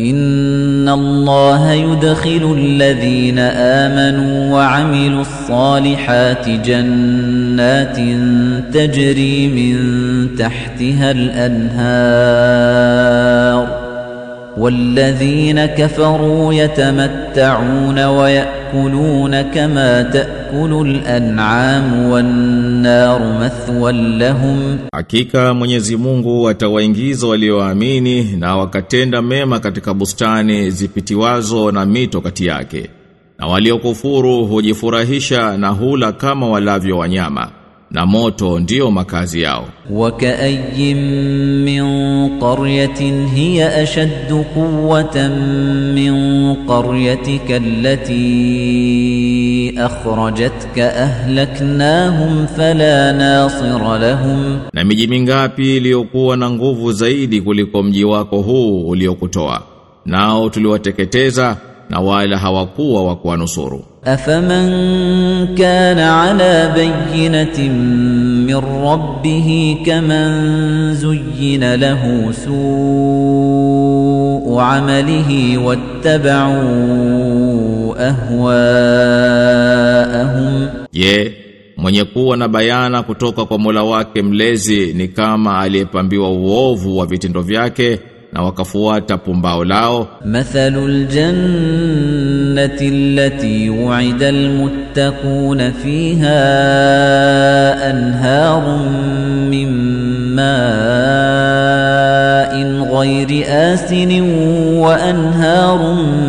إن الله يدخل الذين آمنوا وعملوا الصالحات جنات تجري من تحتها الأنهار والذين كفروا يتمتعون ويأكلون كما تأكل الأنعام والنار مثوى لهم Hakika Mwenyezi Mungu atawaingiza walioamini na wakatenda mema katika bustani zipitiwazo na mito kati yake. Na waliokufuru hujifurahisha na hula kama walavyo wanyama. Na moto ndiyo makazi yao. وكأي من قرية هي أشد قوة من قريتك التي أخرجتك أهلكناهم فلا ناصر لهم Na miji mingapi iliyokuwa na nguvu zaidi kuliko mji wako huu uliokutoa. Nao tuliwateketeza na wala hawakuwa wa kuwanusuru. أفمن كان على بينة من ربه كمن زين له سوء عمله واتبعوا أهواءهم Je, mwenye kuwa na bayana kutoka kwa Mola wake mlezi ni kama aliyepambiwa uovu wa vitendo vyake na wakafuata pumbao lao مثل الجنة التي وعد المتقون فيها أنهار من ماء غير آسن وأنهار من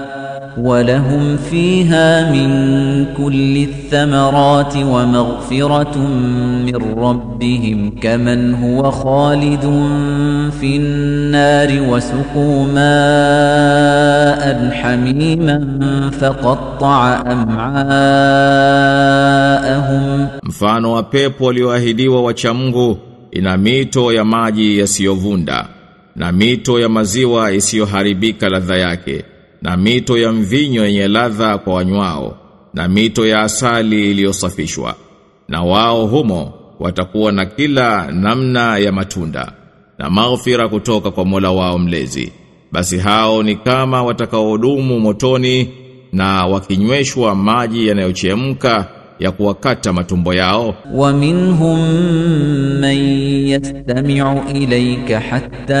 ولهم فيها من كل الثمرات ومغفرة من ربهم كمن هو خالد في النار وسقوا ماء حميما فقطع أمعاءهم مفانو وبيبو لواهدي ووچمغ إن ميتو يماجي يسيو فوندا نميتو يمزيو يسيو حريبيك لذياكي na mito ya mvinyo yenye ladha kwa wanywao na mito ya asali iliyosafishwa. Na wao humo watakuwa na kila namna ya matunda na maghfira kutoka kwa Mola wao mlezi. Basi hao ni kama watakaohudumu motoni na wakinyweshwa maji yanayochemka ya kuwakata matumbo yao ومنهم من يستمع إليك حتى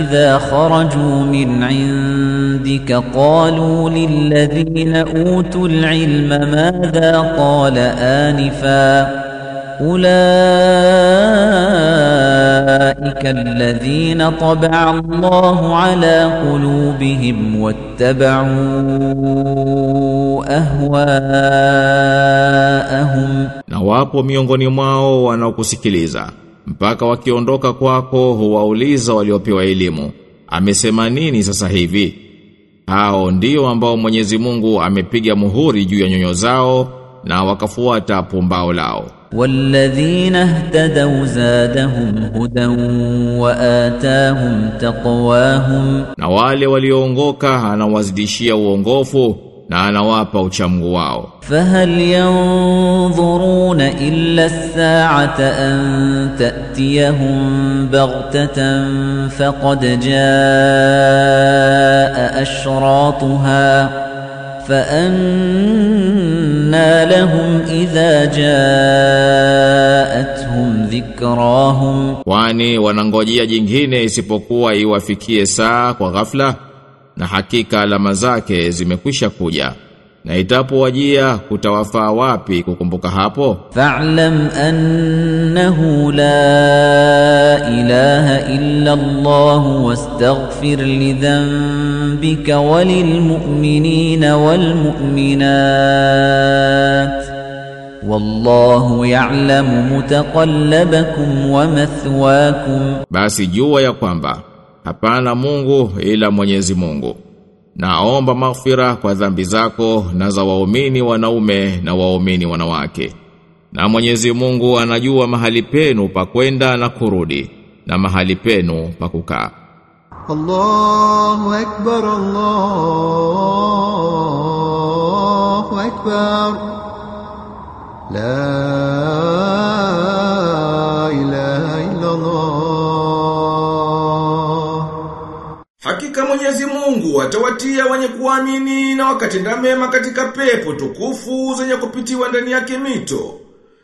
إذا خرجوا من عندك قالوا للذين أوتوا العلم ماذا قال آنفا أولئك الذين طبع الله على قلوبهم واتبعوا أهواءهم na wapo miongoni mwao wanaokusikiliza mpaka wakiondoka kwako huwauliza waliopewa elimu amesema nini sasa hivi hao ndio ambao Mwenyezi Mungu amepiga muhuri juu ya nyoyo zao na wakafuata pumbao lao والذين اهتدوا زادهم هدى وآتاهم تقواهم na wale walioongoka anawazidishia uongofu na anawapa uchamgu wao فهل ينظرون إلا الساعة أن تأتيهم بغتة فقد جاء أشراطها فأنى لهم إذا جاءتهم ذكراهم kwani wanangojea jingine isipokuwa iwafikie saa kwa ghafla na hakika alama zake zimekwisha kuja na itapowajia kutawafaa wapi kukumbuka hapo? Fa'lam annahu la ilaha illa Allah wastaghfir li dhanbika walil mu'minina wal mu'minat. Wallahu ya'lamu mutaqallabakum wa mathwaakum. Basi jua ya kwamba hapana Mungu ila Mwenyezi Mungu naomba maghfira kwa dhambi zako na za waumini wanaume na waumini wanawake. Na Mwenyezi Mungu anajua mahali penu pa kwenda na kurudi na mahali penu pa kukaa. Allahu akbar Allahu akbar La Mwenyezi Mungu atawatia wenye kuamini na wakatenda mema katika pepo tukufu zenye kupitiwa ndani yake mito.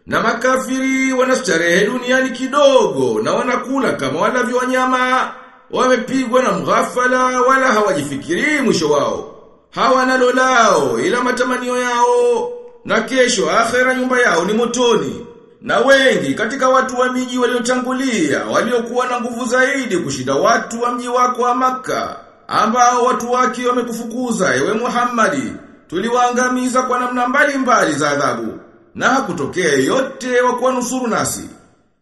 Na makafiri wanastarehe duniani kidogo na wanakula kama walavyo wanyama, wamepigwa na mghafala wala hawajifikirii mwisho wao. Hawana lolao ila matamanio yao na kesho akhera nyumba yao ni motoni. Na wengi katika watu wa miji waliotangulia waliokuwa na nguvu zaidi kushinda watu wa mji wako wa maka ambao watu wake wamekufukuza ewe Muhammadi tuliwaangamiza kwa namna mbalimbali za adhabu na hakutokea yote wa kuwanusuru nasi.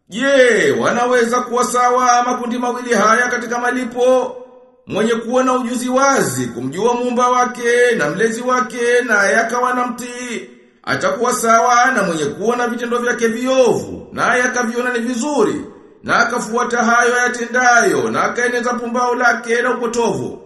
Je, wanaweza kuwa sawa makundi mawili haya katika malipo? Mwenye kuwa na ujuzi wazi kumjua muumba wake na mlezi wake na yakawa na mtii atakuwa sawa na mwenye kuwa na vitendo vyake viovu na yakaviona ni vizuri na akafuata hayo yatendayo na akaeneza pumbao lake na upotovu.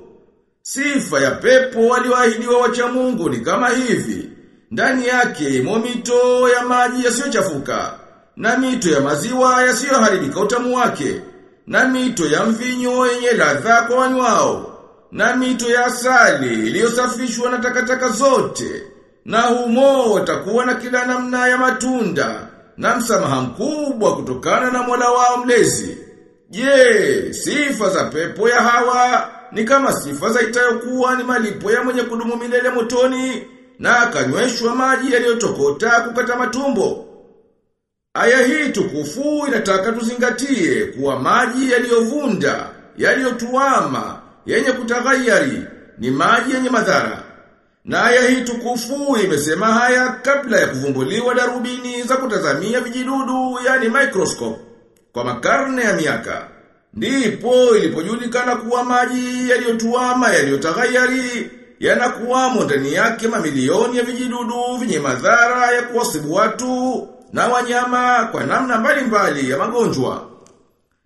Sifa ya pepo walioahidiwa wacha Mungu ni kama hivi. Ndani yake imo mito ya maji yasiyochafuka na mito ya maziwa yasiyoharibika utamu wake na mito ya mvinyo yenye ladha kwa wanywao na mito ya asali iliyosafishwa na takataka zote na humo watakuwa na kila namna ya matunda na msamaha mkubwa kutokana na Mola wao mlezi. Je, sifa za pepo ya hawa ni kama sifa za itayokuwa ni malipo ya mwenye kudumu milele motoni na akanyweshwa maji yaliyotokota kukata matumbo. Aya hii tukufu inataka tuzingatie kuwa maji yaliyovunda, yaliyotuama, yenye kutaghayari ni maji yenye madhara. Na aya hii tukufu imesema haya kabla ya kuvumbuliwa darubini za kutazamia vijidudu yani microscope kwa makarne ya miaka. Ndipo ilipojulikana kuwa maji yaliyotuama yaliyotaghayari yanakuwamo ndani yake mamilioni ya vijidudu vyenye madhara ya kuwasibu watu na wanyama kwa namna mbalimbali ya magonjwa.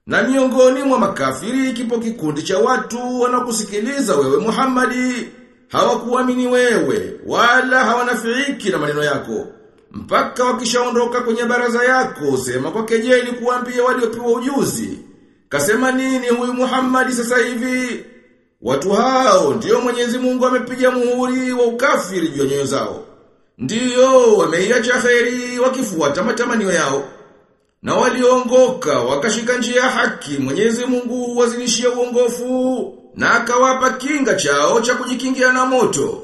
Na miongoni mwa makafiri kipo kikundi cha watu wanakusikiliza wewe Muhammadi hawakuamini wewe wala hawanafiiki na maneno yako mpaka wakishaondoka kwenye baraza yako sema kwa kejeli kuambia waliopewa ujuzi? Kasema nini huyu Muhammad sasa hivi? Watu hao ndiyo Mwenyezi Mungu amepiga muhuri wa ukafiri juu nyoyo zao. Ndio wameiacha kheri wakifuata matamanio yao na waliongoka wakashika njia ya haki Mwenyezi Mungu wazinishia uongofu na akawapa kinga chao cha kujikingia na moto.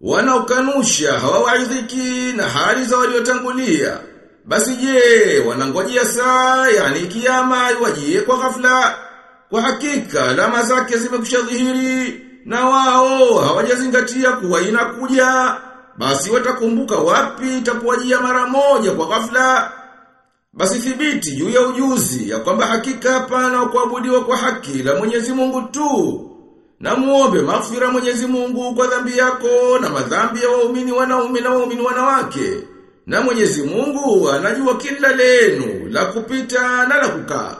Wanaokanusha hawawaidhiki na hali za waliotangulia. Basi je, wanangojea saa yani kiyama iwajie kwa ghafla. Kwa hakika alama zake zimekushadhihiri na wao hawajazingatia kuwa inakuja. Basi watakumbuka wapi itapowajia mara moja kwa ghafla. Basi thibiti juu ya ujuzi ya kwamba hakika hapana kuabudiwa kwa haki la Mwenyezi Mungu tu. Na muombe maghfira Mwenyezi Mungu kwa dhambi yako na madhambi ya waumini wanaume na waumini wanawake. Na Mwenyezi Mungu anajua kila lenu la kupita na la kukaa.